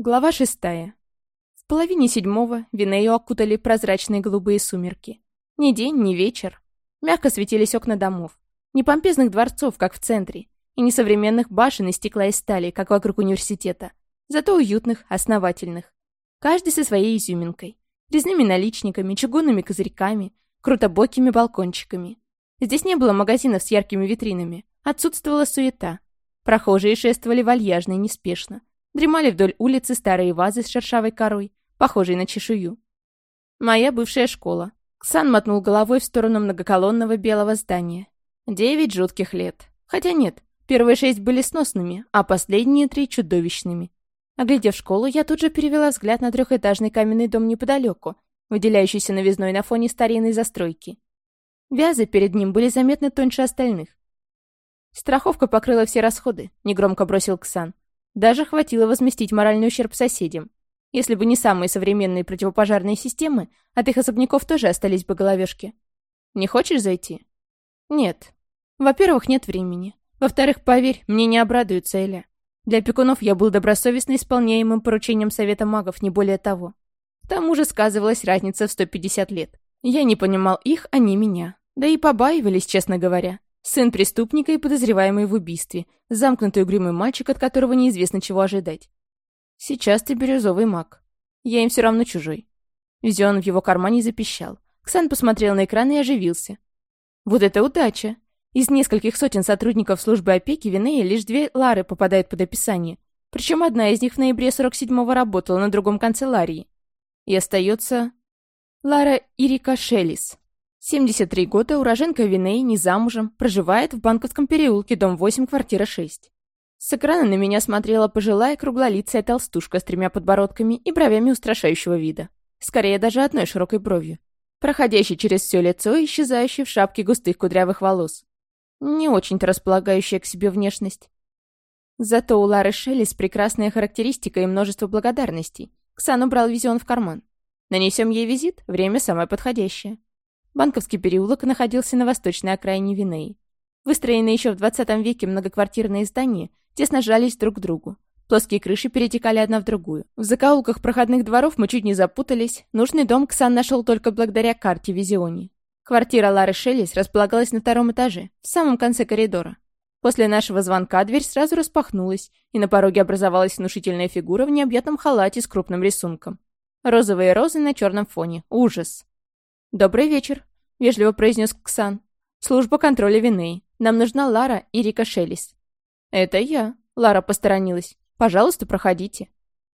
Глава шестая. В половине седьмого Винею окутали прозрачные голубые сумерки. Ни день, ни вечер. Мягко светились окна домов. Не помпезных дворцов, как в центре, и не современных башен из стекла и стали, как вокруг университета. Зато уютных, основательных. Каждый со своей изюминкой. Резными наличниками, чугунными козырьками, крутобокими балкончиками. Здесь не было магазинов с яркими витринами. Отсутствовала суета. Прохожие шествовали вальяжно и неспешно Дремали вдоль улицы старые вазы с шершавой корой, похожей на чешую. Моя бывшая школа. Ксан мотнул головой в сторону многоколонного белого здания. Девять жутких лет. Хотя нет, первые шесть были сносными, а последние три чудовищными. Оглядев школу, я тут же перевела взгляд на трехэтажный каменный дом неподалеку, выделяющийся новизной на фоне старинной застройки. Вязы перед ним были заметно тоньше остальных. «Страховка покрыла все расходы», — негромко бросил Ксан. Даже хватило возместить моральный ущерб соседям. Если бы не самые современные противопожарные системы, от их особняков тоже остались бы головешки. Не хочешь зайти? Нет. Во-первых, нет времени. Во-вторых, поверь, мне не обрадуется Эля. Для опекунов я был добросовестно исполняемым поручением Совета магов, не более того. К тому же сказывалась разница в 150 лет. Я не понимал их, они меня. Да и побаивались, честно говоря. Сын преступника и подозреваемый в убийстве. Замкнутый угрюмый мальчик, от которого неизвестно чего ожидать. Сейчас ты бирюзовый маг. Я им все равно чужой. Визион в его кармане запищал. Ксан посмотрел на экран и оживился. Вот это удача! Из нескольких сотен сотрудников службы опеки Винея лишь две Лары попадают под описание. Причем одна из них в ноябре 47-го работала на другом конце Ларии. И остается... Лара Ирика Шеллис. 73 года, уроженка Виней, не замужем, проживает в Банковском переулке, дом 8, квартира 6. С экрана на меня смотрела пожилая круглолицая толстушка с тремя подбородками и бровями устрашающего вида. Скорее, даже одной широкой бровью. Проходящий через все лицо и исчезающий в шапке густых кудрявых волос. Не очень-то располагающая к себе внешность. Зато у Лары Шеллис прекрасная характеристика и множество благодарностей. Ксан убрал визион в карман. Нанесем ей визит, время самое подходящее. Банковский переулок находился на восточной окраине Винеи. Выстроенные еще в 20 веке многоквартирные здания тесно жались друг к другу. Плоские крыши перетекали одна в другую. В закоулках проходных дворов мы чуть не запутались. Нужный дом Ксан нашел только благодаря карте Визиони. Квартира Лары Шеллис располагалась на втором этаже, в самом конце коридора. После нашего звонка дверь сразу распахнулась, и на пороге образовалась внушительная фигура в необъятном халате с крупным рисунком. Розовые розы на черном фоне. Ужас. «Добрый вечер», — вежливо произнес Ксан. «Служба контроля вины. Нам нужна Лара и Рика Шеллис». «Это я», — Лара посторонилась. «Пожалуйста, проходите».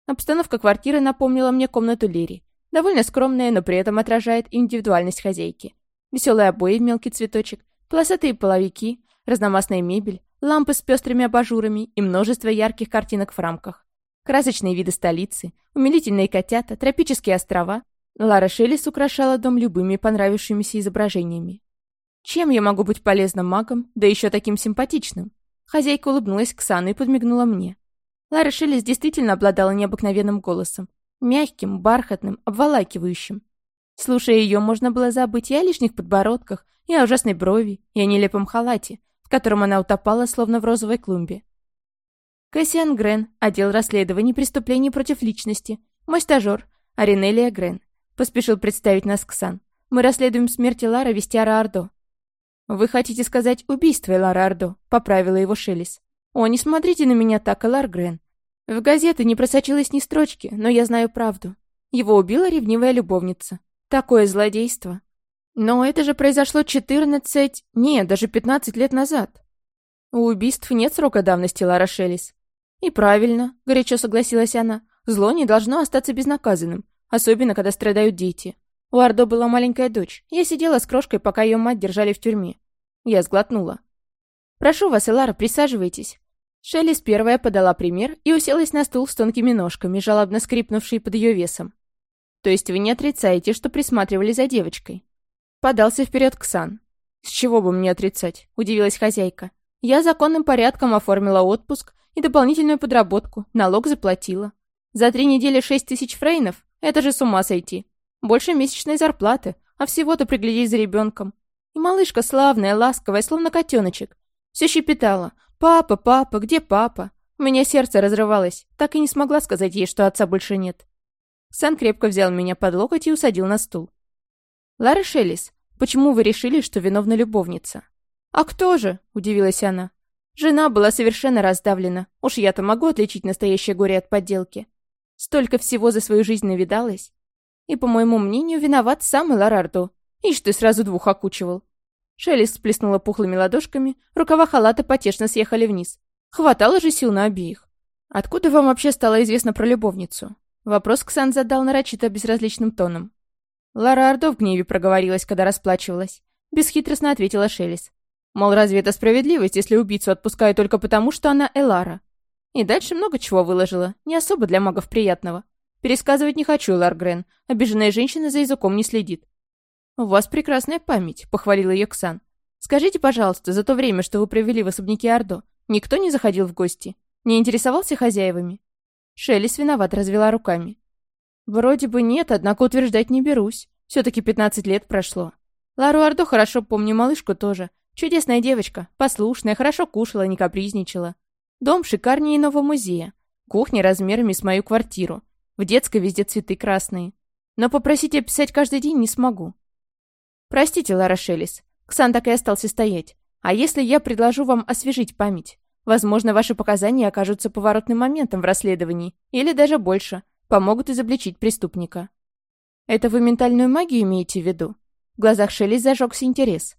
Обстановка квартиры напомнила мне комнату Лири. Довольно скромная, но при этом отражает индивидуальность хозяйки. Веселые обои в мелкий цветочек, полосатые половики, разномастная мебель, лампы с пестрыми абажурами и множество ярких картинок в рамках. Красочные виды столицы, умилительные котята, тропические острова Лара Шеллис украшала дом любыми понравившимися изображениями. Чем я могу быть полезным магом, да еще таким симпатичным? Хозяйка улыбнулась Ксану и подмигнула мне. Лара Шеллис действительно обладала необыкновенным голосом. Мягким, бархатным, обволакивающим. Слушая ее, можно было забыть и о лишних подбородках, и о ужасной брови, и о нелепом халате, в котором она утопала, словно в розовой клумбе. Кассиан Грен, отдел расследований преступлений против личности, мой стажер, Аринелия Грен. Поспешил представить нас Ксан. Мы расследуем смерть Лара Вестиара Ордо. «Вы хотите сказать убийство Лара Ордо?» — поправила его Шелес. «О, не смотрите на меня так, Элар Грен. В газеты не просочилось ни строчки, но я знаю правду. Его убила ревнивая любовница. Такое злодейство. Но это же произошло 14... Нет, даже 15 лет назад. У убийств нет срока давности, Лара Шелес. И правильно, горячо согласилась она. Зло не должно остаться безнаказанным. Особенно, когда страдают дети. У Ардо была маленькая дочь. Я сидела с крошкой, пока ее мать держали в тюрьме. Я сглотнула. «Прошу вас, Элара, присаживайтесь». Шелли первая подала пример и уселась на стул с тонкими ножками, жалобно скрипнувший под ее весом. «То есть вы не отрицаете, что присматривали за девочкой?» Подался вперед Ксан. «С чего бы мне отрицать?» – удивилась хозяйка. «Я законным порядком оформила отпуск и дополнительную подработку, налог заплатила. За три недели шесть тысяч фрейнов это же с ума сойти. Больше месячной зарплаты, а всего-то приглядеть за ребенком. И малышка славная, ласковая, словно котеночек. Все щепетала. «Папа, папа, где папа?» У меня сердце разрывалось, так и не смогла сказать ей, что отца больше нет. Сан крепко взял меня под локоть и усадил на стул. «Лара Шеллис, почему вы решили, что виновна любовница?» «А кто же?» – удивилась она. Жена была совершенно раздавлена. Уж я-то могу отличить настоящее горе от подделки. Столько всего за свою жизнь навидалась. И, по моему мнению, виноват сам Ларардо. Ишь ты сразу двух окучивал. Шелест сплеснула пухлыми ладошками, рукава халата потешно съехали вниз. Хватало же сил на обеих. «Откуда вам вообще стало известно про любовницу?» Вопрос Ксан задал нарочито безразличным тоном. Лара Ордо в гневе проговорилась, когда расплачивалась. Бесхитростно ответила Шелес. Мол, разве это справедливость, если убийцу отпускают только потому, что она Элара? И дальше много чего выложила, не особо для магов приятного. Пересказывать не хочу, Ларгрен. Обиженная женщина за языком не следит. «У вас прекрасная память», — похвалила ее Ксан. «Скажите, пожалуйста, за то время, что вы провели в особняке Ордо, никто не заходил в гости? Не интересовался хозяевами?» Шелест виноват развела руками. «Вроде бы нет, однако утверждать не берусь. Все-таки 15 лет прошло. Лару Ордо хорошо помню, малышку тоже. Чудесная девочка, послушная, хорошо кушала, не капризничала. Дом шикарнее иного музея. Кухня размерами с мою квартиру. В детской везде цветы красные. Но попросить описать каждый день не смогу. Простите, Лара Шелес. Ксан так и остался стоять. А если я предложу вам освежить память? Возможно, ваши показания окажутся поворотным моментом в расследовании. Или даже больше. Помогут изобличить преступника. Это вы ментальную магию имеете в виду? В глазах Шелли зажегся интерес.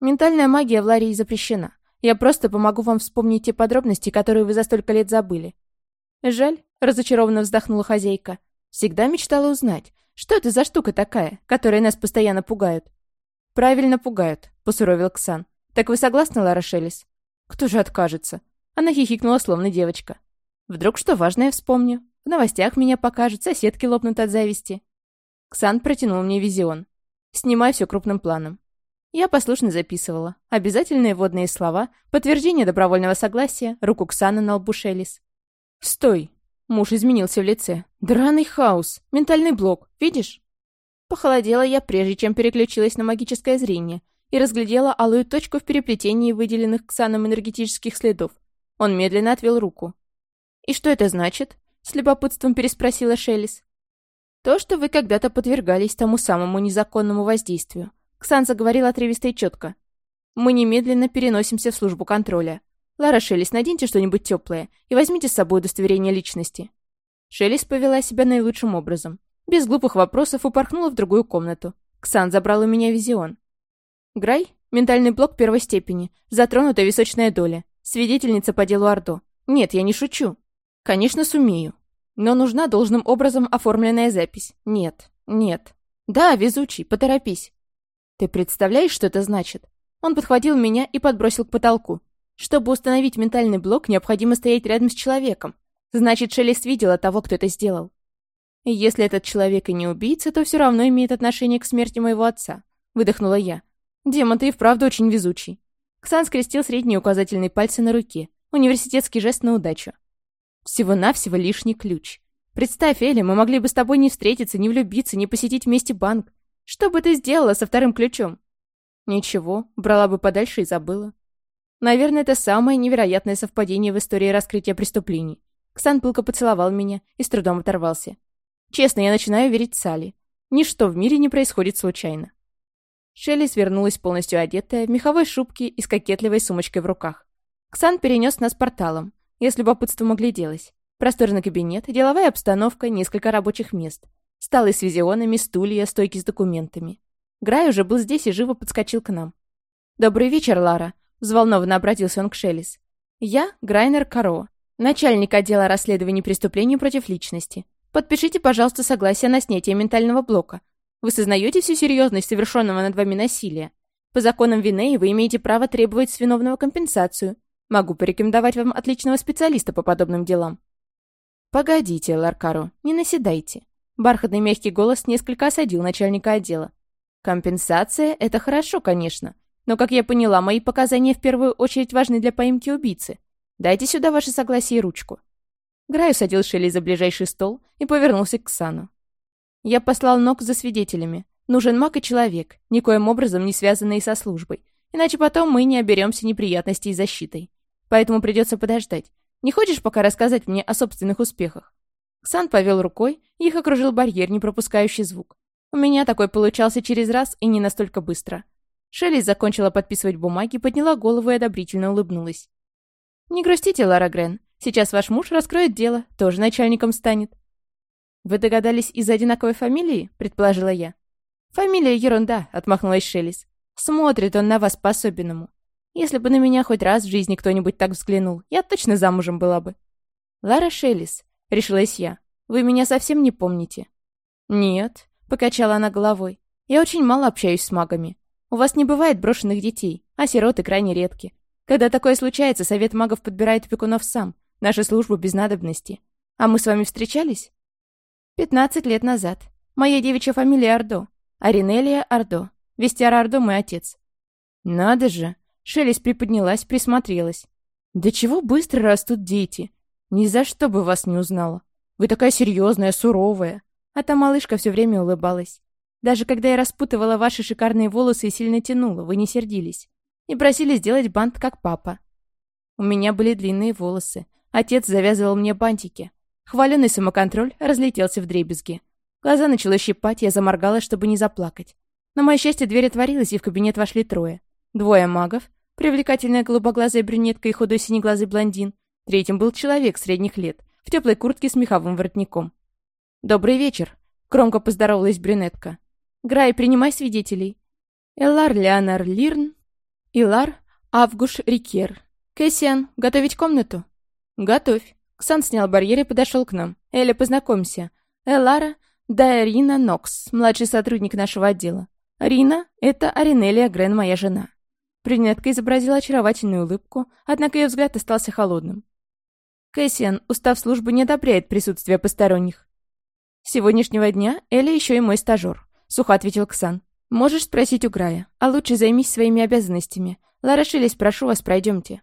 Ментальная магия в Ларии запрещена. Я просто помогу вам вспомнить те подробности, которые вы за столько лет забыли. Жаль, разочарованно вздохнула хозяйка. Всегда мечтала узнать, что это за штука такая, которая нас постоянно пугают. Правильно пугают, посуровил Ксан. Так вы согласны, Лара Шелес? Кто же откажется? Она хихикнула, словно девочка. Вдруг что важное вспомню. В новостях меня покажут, соседки лопнут от зависти. Ксан протянул мне визион. Снимай все крупным планом. Я послушно записывала. Обязательные водные слова, подтверждение добровольного согласия, руку Ксана на лбу Шелис. «Стой!» Муж изменился в лице. «Драный хаос! Ментальный блок! Видишь?» Похолодела я, прежде чем переключилась на магическое зрение, и разглядела алую точку в переплетении выделенных Ксаном энергетических следов. Он медленно отвел руку. «И что это значит?» — с любопытством переспросила Шелис. «То, что вы когда-то подвергались тому самому незаконному воздействию. Ксан заговорил отрывисто и четко. «Мы немедленно переносимся в службу контроля. Лара Шелес, наденьте что-нибудь теплое и возьмите с собой удостоверение личности». Шелес повела себя наилучшим образом. Без глупых вопросов упорхнула в другую комнату. Ксан забрал у меня визион. Грай — ментальный блок первой степени, затронутая височная доля, свидетельница по делу Ордо. Нет, я не шучу. Конечно, сумею. Но нужна должным образом оформленная запись. Нет, нет. Да, везучий, поторопись. Ты представляешь, что это значит? Он подхватил меня и подбросил к потолку. Чтобы установить ментальный блок, необходимо стоять рядом с человеком. Значит, Шелест видела того, кто это сделал. И если этот человек и не убийца, то все равно имеет отношение к смерти моего отца. Выдохнула я. Демон, ты и вправду очень везучий. Ксан скрестил средние указательные пальцы на руке. Университетский жест на удачу. Всего-навсего лишний ключ. Представь, Элли, мы могли бы с тобой не встретиться, не влюбиться, не посетить вместе банк. Что бы ты сделала со вторым ключом? Ничего, брала бы подальше и забыла. Наверное, это самое невероятное совпадение в истории раскрытия преступлений. Ксан пылко поцеловал меня и с трудом оторвался. Честно, я начинаю верить Салли. Ничто в мире не происходит случайно. Шелли свернулась полностью одетая, в меховой шубке и с кокетливой сумочкой в руках. Ксан перенес нас порталом. Я с любопытством огляделась. Просторный кабинет, деловая обстановка, несколько рабочих мест. Столы с визионами, стулья, стойки с документами. Грай уже был здесь и живо подскочил к нам. «Добрый вечер, Лара», — взволнованно обратился он к Шелис. «Я Грайнер Каро, начальник отдела расследований преступлений против личности. Подпишите, пожалуйста, согласие на снятие ментального блока. Вы сознаете всю серьезность совершенного над вами насилия? По законам вины вы имеете право требовать с виновного компенсацию. Могу порекомендовать вам отличного специалиста по подобным делам». «Погодите, Ларкаро, не наседайте. Бархатный мягкий голос несколько осадил начальника отдела. «Компенсация — это хорошо, конечно. Но, как я поняла, мои показания в первую очередь важны для поимки убийцы. Дайте сюда ваше согласие и ручку». Грай усадил Шелли за ближайший стол и повернулся к Сану. «Я послал ног за свидетелями. Нужен маг и человек, никоим образом не связанные со службой. Иначе потом мы не оберемся неприятностей и защитой. Поэтому придется подождать. Не хочешь пока рассказать мне о собственных успехах?» Ксан повел рукой, их окружил барьер, не пропускающий звук. У меня такой получался через раз и не настолько быстро. Шелли закончила подписывать бумаги, подняла голову и одобрительно улыбнулась. «Не грустите, Лара Грен. Сейчас ваш муж раскроет дело, тоже начальником станет». «Вы догадались из-за одинаковой фамилии?» — предположила я. «Фамилия ерунда», — отмахнулась Шеллис. «Смотрит он на вас по-особенному. Если бы на меня хоть раз в жизни кто-нибудь так взглянул, я точно замужем была бы». «Лара Шеллис», — решилась я, — «вы меня совсем не помните». «Нет», — покачала она головой. «Я очень мало общаюсь с магами. У вас не бывает брошенных детей, а сироты крайне редки. Когда такое случается, совет магов подбирает опекунов сам, наша служба без надобности. А мы с вами встречались? Пятнадцать лет назад. Моя девичья фамилия Ордо. Аринелия Ордо. Вестяр Ордо мой отец. Надо же. Шелест приподнялась, присмотрелась. Да чего быстро растут дети. Ни за что бы вас не узнала. Вы такая серьезная, суровая. А та малышка все время улыбалась. Даже когда я распутывала ваши шикарные волосы и сильно тянула, вы не сердились. И просили сделать бант, как папа. У меня были длинные волосы. Отец завязывал мне бантики. Хваленый самоконтроль разлетелся в дребезги. Глаза начало щипать, я заморгала, чтобы не заплакать. На мое счастье, дверь отворилась, и в кабинет вошли трое. Двое магов, привлекательная голубоглазая брюнетка и худой синеглазый блондин. Третьим был человек средних лет, в теплой куртке с меховым воротником. «Добрый вечер», — громко поздоровалась брюнетка. Грай, принимай свидетелей. Эллар Леонар Лирн. Илар Авгуш Рикер. Кэссиан, готовить комнату? Готовь. Ксан снял барьер и подошел к нам. Эля, познакомься. Элара Дайрина Нокс, младший сотрудник нашего отдела. Рина — это Аринелия Грен, моя жена. Брюнетка изобразила очаровательную улыбку, однако ее взгляд остался холодным. Кэссиан, устав службы, не одобряет присутствие посторонних. С сегодняшнего дня Эля еще и мой стажер сухо ответил Ксан. «Можешь спросить у Грая, а лучше займись своими обязанностями. Лара Шились, прошу вас, пройдемте».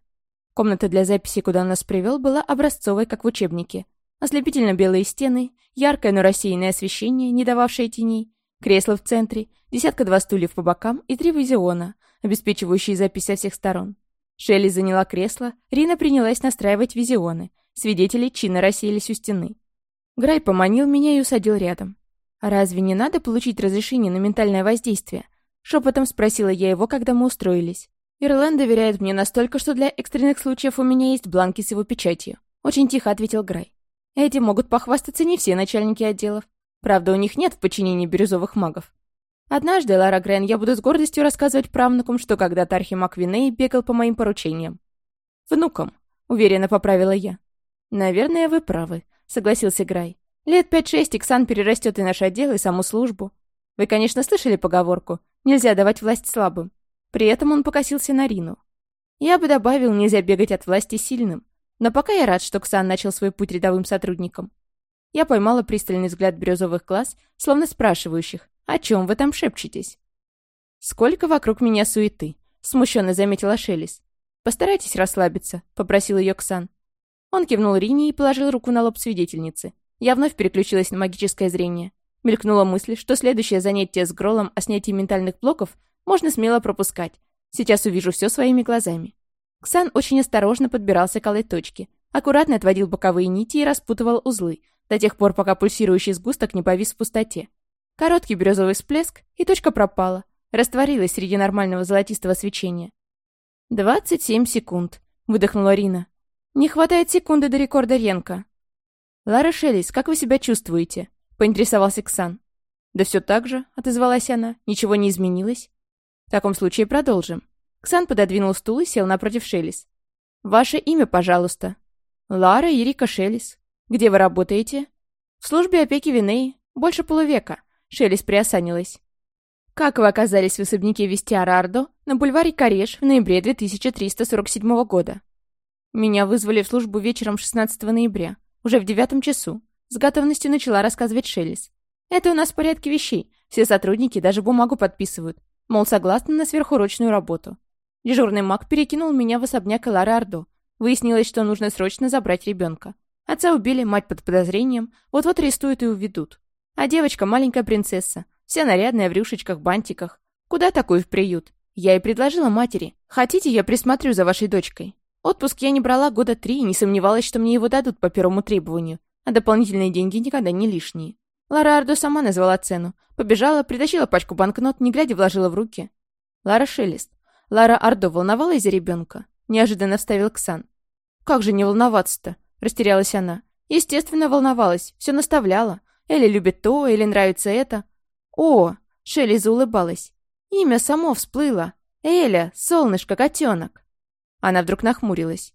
Комната для записи, куда он нас привел, была образцовой, как в учебнике. Ослепительно белые стены, яркое, но рассеянное освещение, не дававшее теней, кресло в центре, десятка-два стульев по бокам и три визиона, обеспечивающие запись со всех сторон. Шелли заняла кресло, Рина принялась настраивать визионы. Свидетели чинно рассеялись у стены. Грай поманил меня и усадил рядом. «Разве не надо получить разрешение на ментальное воздействие?» Шепотом спросила я его, когда мы устроились. «Ирланд доверяет мне настолько, что для экстренных случаев у меня есть бланки с его печатью», очень тихо ответил Грай. «Этим могут похвастаться не все начальники отделов. Правда, у них нет в подчинении бирюзовых магов. Однажды, Лара Грен, я буду с гордостью рассказывать правнукам, что когда-то Архимаг Виней бегал по моим поручениям. «Внукам», — уверенно поправила я. «Наверное, вы правы», — согласился Грай. Лет пять-шесть Иксан перерастет и наш отдел, и саму службу. Вы, конечно, слышали поговорку «нельзя давать власть слабым». При этом он покосился на Рину. Я бы добавил «нельзя бегать от власти сильным». Но пока я рад, что Ксан начал свой путь рядовым сотрудником. Я поймала пристальный взгляд бирюзовых глаз, словно спрашивающих, о чем вы там шепчетесь? «Сколько вокруг меня суеты», — смущенно заметила Шелис. «Постарайтесь расслабиться», — попросил ее Ксан. Он кивнул Рине и положил руку на лоб свидетельницы. Я вновь переключилась на магическое зрение. Мелькнула мысль, что следующее занятие с Гролом о снятии ментальных блоков можно смело пропускать. Сейчас увижу все своими глазами. Ксан очень осторожно подбирался к алой точке. Аккуратно отводил боковые нити и распутывал узлы, до тех пор, пока пульсирующий сгусток не повис в пустоте. Короткий бирюзовый всплеск, и точка пропала. Растворилась среди нормального золотистого свечения. «Двадцать семь секунд», — выдохнула Рина. «Не хватает секунды до рекорда Ренка». «Лара Шеллис, как вы себя чувствуете?» — поинтересовался Ксан. «Да все так же», — отозвалась она. «Ничего не изменилось?» «В таком случае продолжим». Ксан пододвинул стул и сел напротив Шеллис. «Ваше имя, пожалуйста». «Лара Ирика Шеллис». «Где вы работаете?» «В службе опеки Винеи. Больше полувека». Шеллис приосанилась. «Как вы оказались в особняке Вестиара Ардо на бульваре Кареш в ноябре 2347 года?» «Меня вызвали в службу вечером 16 ноября. Уже в девятом часу. С готовностью начала рассказывать Шеллис. Это у нас в порядке вещей. Все сотрудники даже бумагу подписывают. Мол, согласны на сверхурочную работу. Дежурный маг перекинул меня в особняк Элары Ордо. Выяснилось, что нужно срочно забрать ребенка. Отца убили, мать под подозрением. Вот-вот арестуют и уведут. А девочка маленькая принцесса. Вся нарядная в рюшечках, бантиках. Куда такую в приют? Я и предложила матери. Хотите, я присмотрю за вашей дочкой? Отпуск я не брала года три и не сомневалась, что мне его дадут по первому требованию, а дополнительные деньги никогда не лишние. Лара Ардо сама назвала цену. Побежала, притащила пачку банкнот, не глядя вложила в руки. Лара Шелест. Лара Ардо волновалась за ребенка? Неожиданно вставил Ксан. «Как же не волноваться-то?» Растерялась она. Естественно, волновалась, все наставляла. Элли любит то, или нравится это. «О!» — Шелли заулыбалась. «Имя само всплыло. Эля, солнышко, котенок». Она вдруг нахмурилась.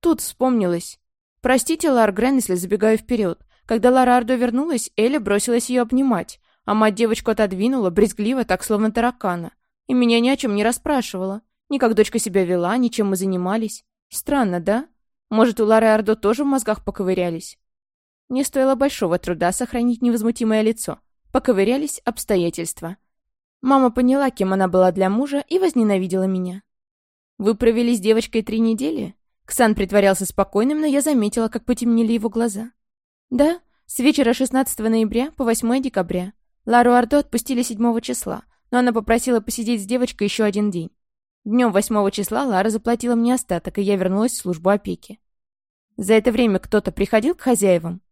Тут вспомнилась. Простите, Лар Грен, если забегаю вперед. Когда Лара Ардо вернулась, Эля бросилась ее обнимать, а мать девочку отодвинула, брезгливо, так словно таракана. И меня ни о чем не расспрашивала. Ни как дочка себя вела, ни чем мы занимались. Странно, да? Может, у Лары Ардо тоже в мозгах поковырялись? Не стоило большого труда сохранить невозмутимое лицо. Поковырялись обстоятельства. Мама поняла, кем она была для мужа, и возненавидела меня. «Вы провели с девочкой три недели?» Ксан притворялся спокойным, но я заметила, как потемнели его глаза. «Да, с вечера 16 ноября по 8 декабря. Лару Ардо отпустили 7 числа, но она попросила посидеть с девочкой еще один день. Днем 8 числа Лара заплатила мне остаток, и я вернулась в службу опеки. За это время кто-то приходил к хозяевам?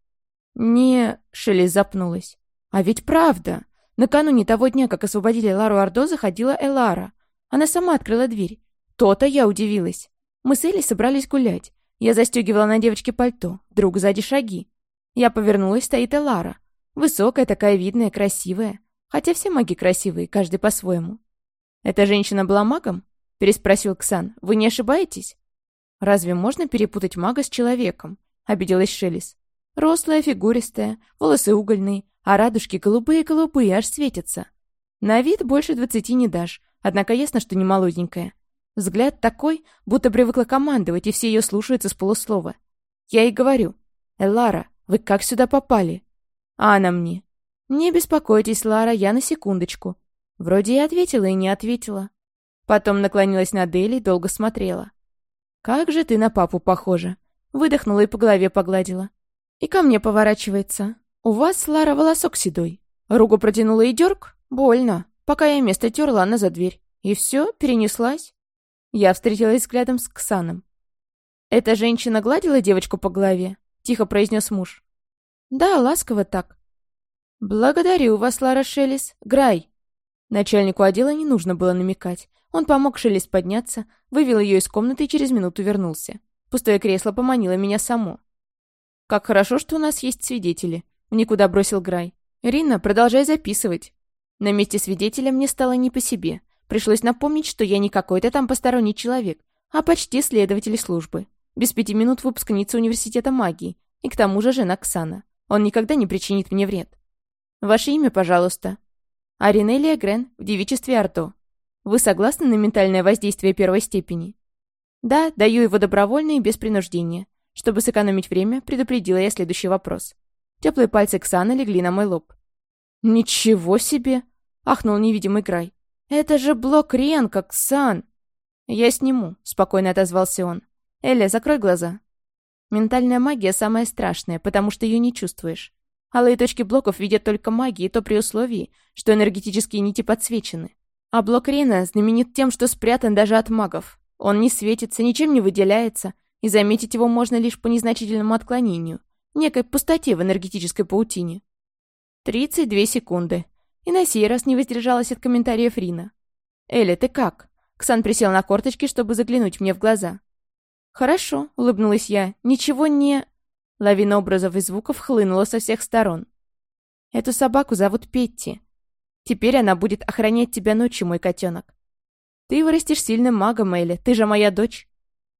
Не... Шелли запнулась. А ведь правда. Накануне того дня, как освободили Лару Ардо, заходила Элара. Она сама открыла дверь. То-то я удивилась. Мы с Элли собрались гулять. Я застегивала на девочке пальто. Друг сзади шаги. Я повернулась, стоит Элара. Высокая, такая видная, красивая. Хотя все маги красивые, каждый по-своему. Эта женщина была магом? — переспросил Ксан. «Вы не ошибаетесь?» «Разве можно перепутать мага с человеком?» — обиделась Шелис. «Рослая, фигуристая, волосы угольные, а радужки голубые-голубые, аж светятся. На вид больше двадцати не дашь, однако ясно, что не молоденькая. Взгляд такой, будто привыкла командовать, и все ее слушаются с полуслова. Я ей говорю, «Элара, вы как сюда попали?» А она мне, «Не беспокойтесь, Лара, я на секундочку». Вроде и ответила, и не ответила. Потом наклонилась над Элей, долго смотрела. «Как же ты на папу похожа!» Выдохнула и по голове погладила. И ко мне поворачивается. «У вас, Лара, волосок седой». Руку протянула и дерг. Больно. Пока я место терла, она за дверь. И все, перенеслась. Я встретилась взглядом с Ксаном. «Эта женщина гладила девочку по голове?» Тихо произнес муж. «Да, ласково так». «Благодарю вас, Лара Шелес. Грай». Начальнику отдела не нужно было намекать. Он помог Шелест подняться, вывел ее из комнаты и через минуту вернулся. Пустое кресло поманило меня само. «Как хорошо, что у нас есть свидетели», — никуда бросил Грай. «Рина, продолжай записывать». На месте свидетеля мне стало не по себе. Пришлось напомнить, что я не какой-то там посторонний человек, а почти следователь службы. Без пяти минут выпускница университета магии. И к тому же жена Ксана. Он никогда не причинит мне вред. Ваше имя, пожалуйста. Аринелия Грен в девичестве Арто. Вы согласны на ментальное воздействие первой степени? Да, даю его добровольно и без принуждения. Чтобы сэкономить время, предупредила я следующий вопрос. Теплые пальцы Ксана легли на мой лоб. «Ничего себе!» — ахнул невидимый край. «Это же блок Ренка, Ксан!» «Я сниму», — спокойно отозвался он. «Эля, закрой глаза». Ментальная магия самая страшная, потому что ее не чувствуешь. Алые точки блоков видят только маги, и то при условии, что энергетические нити подсвечены. А блок Рина знаменит тем, что спрятан даже от магов. Он не светится, ничем не выделяется, и заметить его можно лишь по незначительному отклонению, некой пустоте в энергетической паутине. 32 секунды. И на сей раз не воздержалась от комментариев Рина. «Эля, ты как?» Ксан присел на корточки, чтобы заглянуть мне в глаза. «Хорошо», — улыбнулась я. «Ничего не...» Лавина образов и звуков хлынула со всех сторон. «Эту собаку зовут Петти. Теперь она будет охранять тебя ночью, мой котенок. Ты вырастешь сильным магом, Элли, ты же моя дочь.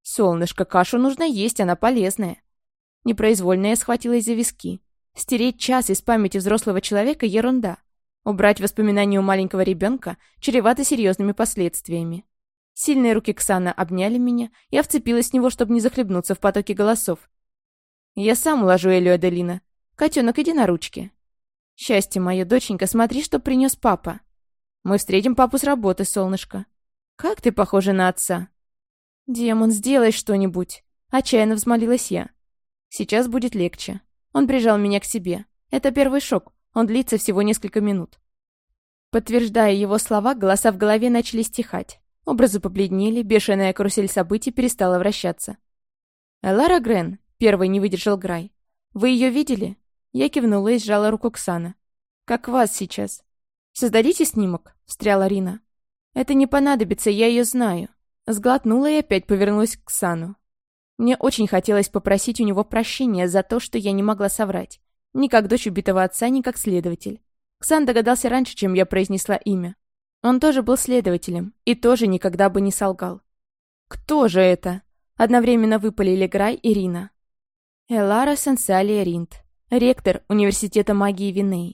Солнышко, кашу нужно есть, она полезная. Непроизвольно я схватилась за виски. Стереть час из памяти взрослого человека — ерунда. Убрать воспоминания у маленького ребенка чревато серьезными последствиями. Сильные руки Ксана обняли меня, я вцепилась в него, чтобы не захлебнуться в потоке голосов. «Я сам уложу Элю Аделина. Котенок, иди на ручки». Счастье мое, доченька, смотри, что принес папа. Мы встретим папу с работы, солнышко. Как ты похожа на отца. Демон, сделай что-нибудь. Отчаянно взмолилась я. Сейчас будет легче. Он прижал меня к себе. Это первый шок. Он длится всего несколько минут. Подтверждая его слова, голоса в голове начали стихать. Образы побледнели, бешеная карусель событий перестала вращаться. «Элара Грен», — первый не выдержал Грай. «Вы ее видели?» Я кивнула и сжала руку Ксана. «Как вас сейчас?» «Создадите снимок?» — встряла Рина. «Это не понадобится, я ее знаю». Сглотнула и опять повернулась к Ксану. Мне очень хотелось попросить у него прощения за то, что я не могла соврать. Ни как дочь убитого отца, ни как следователь. Ксан догадался раньше, чем я произнесла имя. Он тоже был следователем и тоже никогда бы не солгал. «Кто же это?» Одновременно выпалили Грай и Рина. Элара Сенсалия Ринд, ректор Университета магии Виней.